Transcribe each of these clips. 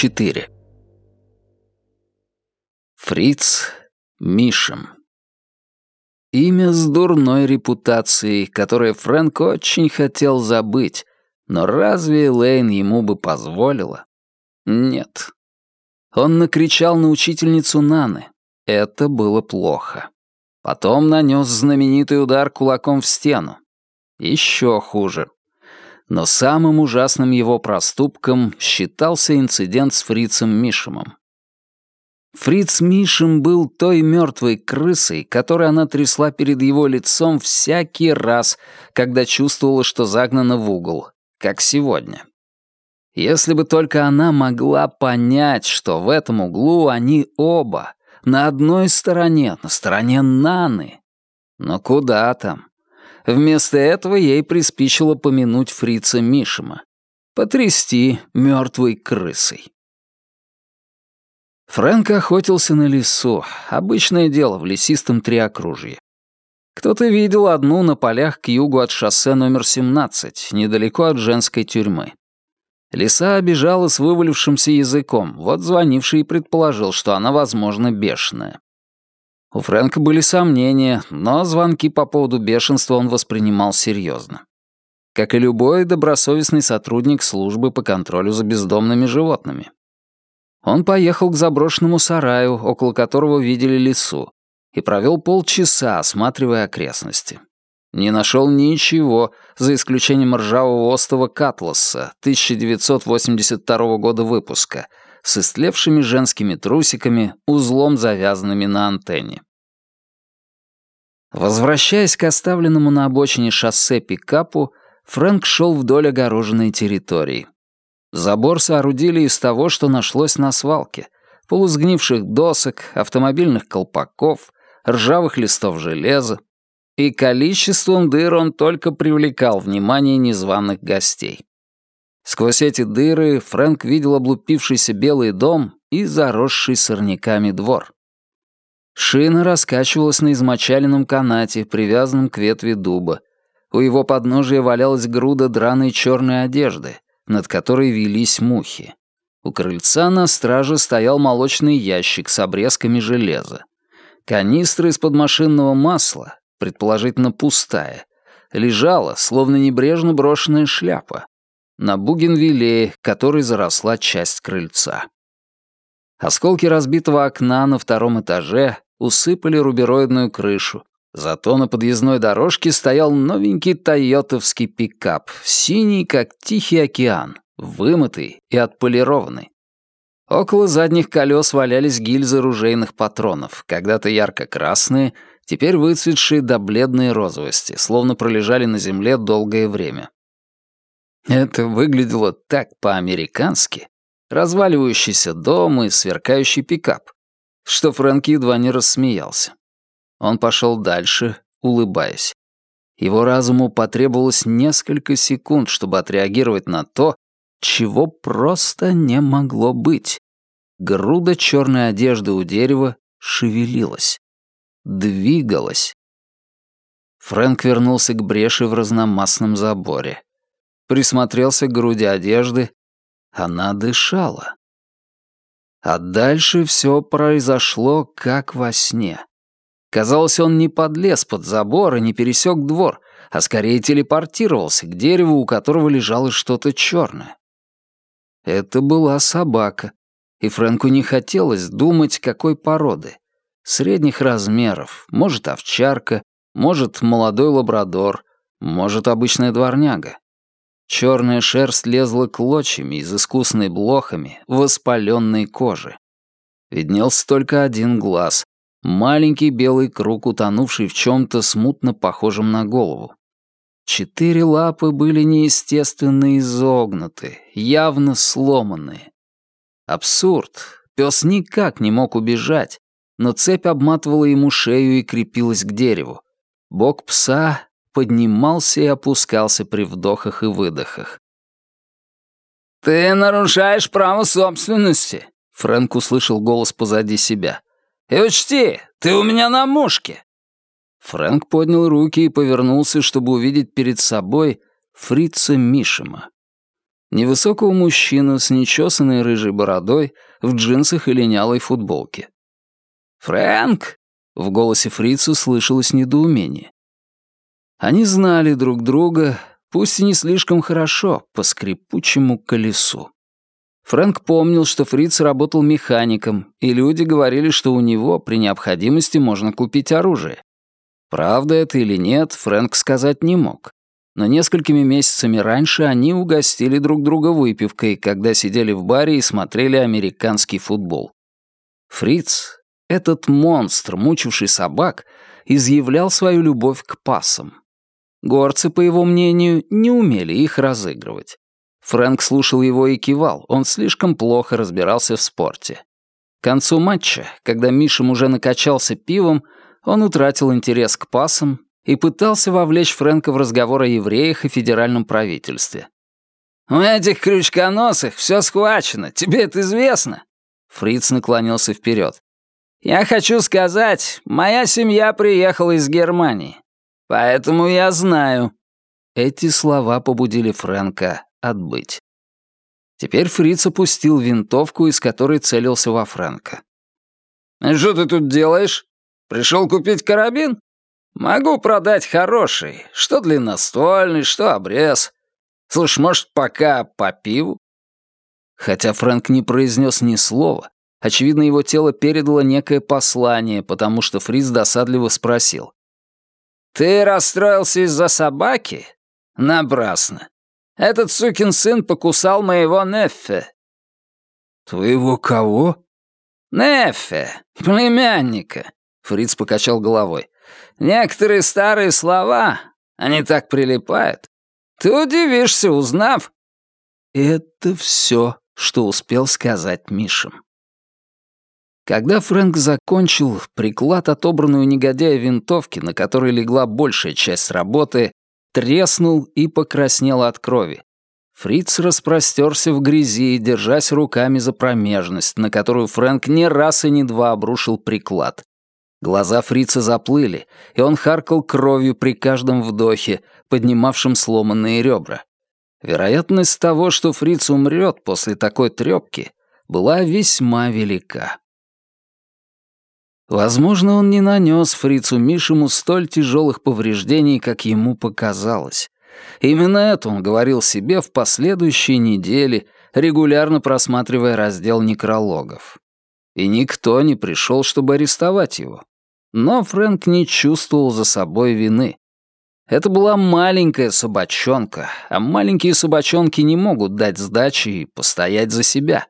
4. Фриц Мишем. Имя с дурной репутацией, которое Фрэнк очень хотел забыть, но разве Лейн ему бы позволила? Нет. Он накричал на учительницу Наны. Это было плохо. Потом нанес знаменитый удар кулаком в стену. Еще хуже. Но самым ужасным его проступком считался инцидент с фрицем Мишемом. Фриц Мишем был той мертвой крысой, которой она трясла перед его лицом всякий раз, когда чувствовала, что загнана в угол, как сегодня. Если бы только она могла понять, что в этом углу они оба, на одной стороне, на стороне Наны. Но куда там? Вместо этого ей приспичило помянуть фрица Мишима. Потрясти мертвой крысой. Фрэнк охотился на лесу. Обычное дело в лесистом триокружье. Кто-то видел одну на полях к югу от шоссе номер 17, недалеко от женской тюрьмы. Лиса обижала с вывалившимся языком, вот звонивший и предположил, что она, возможно, бешеная. У Фрэнка были сомнения, но звонки по поводу бешенства он воспринимал серьезно. Как и любой добросовестный сотрудник службы по контролю за бездомными животными. Он поехал к заброшенному сараю, около которого видели лесу, и провел полчаса, осматривая окрестности. Не нашел ничего, за исключением ржавого остова Катласа 1982 года выпуска, с истлевшими женскими трусиками, узлом завязанными на антенне. Возвращаясь к оставленному на обочине шоссе пикапу, Фрэнк шел вдоль огороженной территории. Забор соорудили из того, что нашлось на свалке. Полусгнивших досок, автомобильных колпаков, ржавых листов железа. И количеством дыр он только привлекал внимание незваных гостей. Сквозь эти дыры Фрэнк видел облупившийся белый дом и заросший сорняками двор. Шина раскачивалась на измочаленном канате, привязанном к ветви дуба. У его подножия валялась груда драной черной одежды, над которой велись мухи. У крыльца на страже стоял молочный ящик с обрезками железа. Канистра из-под машинного масла, предположительно пустая, лежала, словно небрежно брошенная шляпа, на бугенвиллее, которой заросла часть крыльца. Осколки разбитого окна на втором этаже усыпали рубероидную крышу. Зато на подъездной дорожке стоял новенький тойотовский пикап, синий, как Тихий океан, вымытый и отполированный. Около задних колес валялись гильзы ружейных патронов, когда-то ярко-красные, теперь выцветшие до бледной розовости, словно пролежали на земле долгое время. Это выглядело так по-американски. Разваливающийся дом и сверкающий пикап, что Фрэнк едва не рассмеялся. Он пошел дальше, улыбаясь. Его разуму потребовалось несколько секунд, чтобы отреагировать на то, чего просто не могло быть. Груда черной одежды у дерева шевелилась, двигалась. Фрэнк вернулся к бреши в разномастном заборе присмотрелся к груди одежды. Она дышала. А дальше все произошло как во сне. Казалось, он не подлез под забор и не пересек двор, а скорее телепортировался к дереву, у которого лежало что-то черное. Это была собака, и Фрэнку не хотелось думать, какой породы. Средних размеров, может, овчарка, может, молодой лабрадор, может, обычная дворняга. Черная шерсть лезла клочьями из искусной блохами воспаленной кожи. Виднелся только один глаз, маленький белый круг, утонувший в чем-то смутно похожем на голову. Четыре лапы были неестественно изогнуты, явно сломанные. Абсурд. Пес никак не мог убежать, но цепь обматывала ему шею и крепилась к дереву. Бок пса поднимался и опускался при вдохах и выдохах. «Ты нарушаешь право собственности», — Фрэнк услышал голос позади себя. «И учти, ты у меня на мушке». Фрэнк поднял руки и повернулся, чтобы увидеть перед собой фрица Мишима. Невысокого мужчину с нечесанной рыжей бородой, в джинсах и линялой футболке. «Фрэнк!» — в голосе фрица слышалось недоумение. Они знали друг друга, пусть и не слишком хорошо, по скрипучему колесу. Фрэнк помнил, что Фриц работал механиком, и люди говорили, что у него при необходимости можно купить оружие. Правда это или нет, Фрэнк сказать не мог. Но несколькими месяцами раньше они угостили друг друга выпивкой, когда сидели в баре и смотрели американский футбол. Фриц, этот монстр, мучивший собак, изъявлял свою любовь к пасам. Горцы, по его мнению, не умели их разыгрывать. Фрэнк слушал его и кивал, он слишком плохо разбирался в спорте. К концу матча, когда Мишем уже накачался пивом, он утратил интерес к пасам и пытался вовлечь Фрэнка в разговор о евреях и федеральном правительстве. «У этих крючконосых все схвачено, тебе это известно?» Фриц наклонился вперед. «Я хочу сказать, моя семья приехала из Германии, поэтому я знаю». Эти слова побудили Фрэнка отбыть. Теперь Фриц опустил винтовку, из которой целился во Фрэнка. «Что ты тут делаешь? Пришел купить карабин? Могу продать хороший, что длинноствольный, что обрез. Слушай, может, пока по пиву?» Хотя Фрэнк не произнес ни слова, очевидно, его тело передало некое послание, потому что Фриц досадливо спросил. «Ты расстроился из-за собаки? Напрасно. Этот сукин сын покусал моего Неффе». «Твоего кого?» «Неффе, племянника», — Фриц покачал головой. «Некоторые старые слова, они так прилипают. Ты удивишься, узнав». Это все, что успел сказать Мишем. Когда Фрэнк закончил, приклад, отобранный у негодяя винтовки, на которой легла большая часть работы, треснул и покраснел от крови. Фриц распростерся в грязи, держась руками за промежность, на которую Фрэнк не раз и не два обрушил приклад. Глаза Фрица заплыли, и он харкал кровью при каждом вдохе, поднимавшем сломанные ребра. Вероятность того, что Фриц умрет после такой трёпки, была весьма велика. Возможно, он не нанес фрицу Мишему столь тяжелых повреждений, как ему показалось. Именно это он говорил себе в последующие недели, регулярно просматривая раздел некрологов. И никто не пришел, чтобы арестовать его. Но Фрэнк не чувствовал за собой вины. Это была маленькая собачонка, а маленькие собачонки не могут дать сдачи и постоять за себя.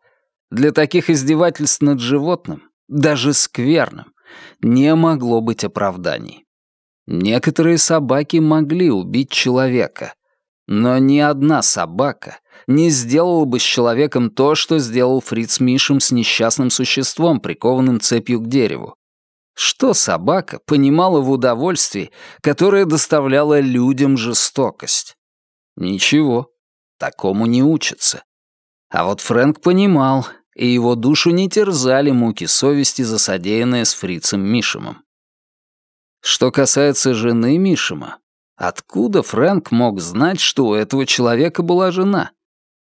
Для таких издевательств над животным даже скверным, не могло быть оправданий. Некоторые собаки могли убить человека, но ни одна собака не сделала бы с человеком то, что сделал Фриц Мишем с несчастным существом, прикованным цепью к дереву. Что собака понимала в удовольствии, которое доставляло людям жестокость? Ничего, такому не учатся. А вот Фрэнк понимал, и его душу не терзали муки совести за содеянное с фрицем Мишемом. Что касается жены Мишема, откуда Фрэнк мог знать, что у этого человека была жена?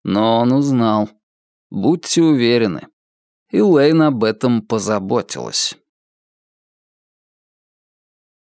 Но он узнал. Будьте уверены. И Лейн об этом позаботилась.